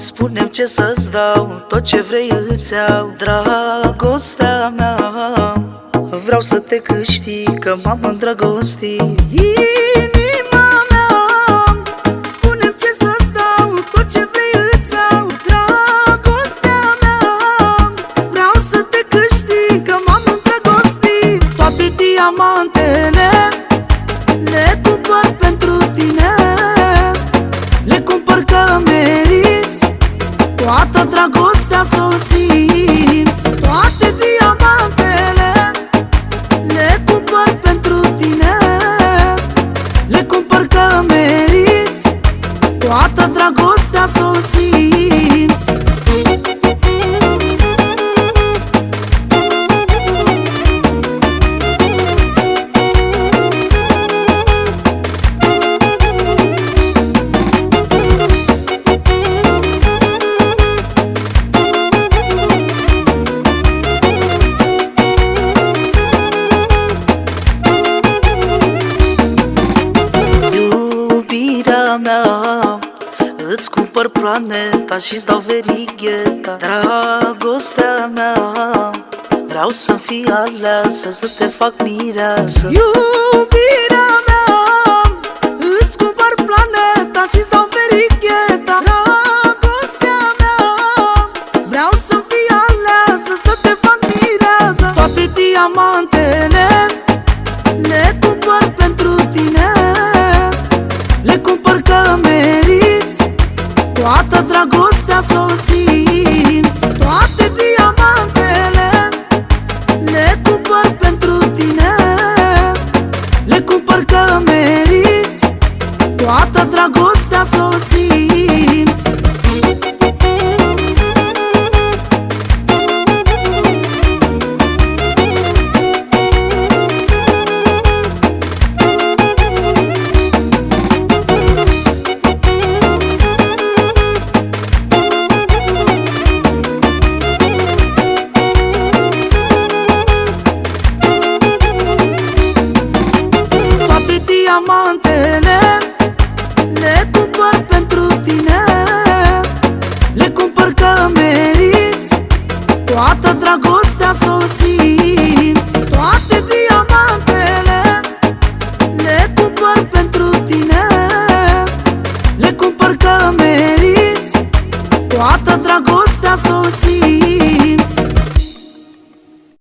spune ce să-ți dau Tot ce vrei îți iau Dragostea mea. Vreau să te câștig Că m-am îndrăgostit. Inima mea spune ce să-ți dau Tot ce vrei îți iau Dragostea mea. Vreau să te câștig Că m-am îndrăgostit. Toate diamantele Le cumpăr pentru tine Toată dragostea să o simți. Toate diamantele Iubirea mea. Îți cumpăr planeta și-ți dau verigheta Dragostea mea. Vreau să fii aleasă, să te fac mireasă. Iubirea mea Îți cumpăr planeta și-ți simți Toate diamantele. Le cumpăr pentru tine Le cumpăr că meriți. Toată dragostea să o simți diamantele Le cumpăr pentru tine. Le cumpăr că meriți Toată dragostea să o simți. Toate diamantele Le cumpăr pentru tine. Le cumpăr că meriți Toată dragostea să o simți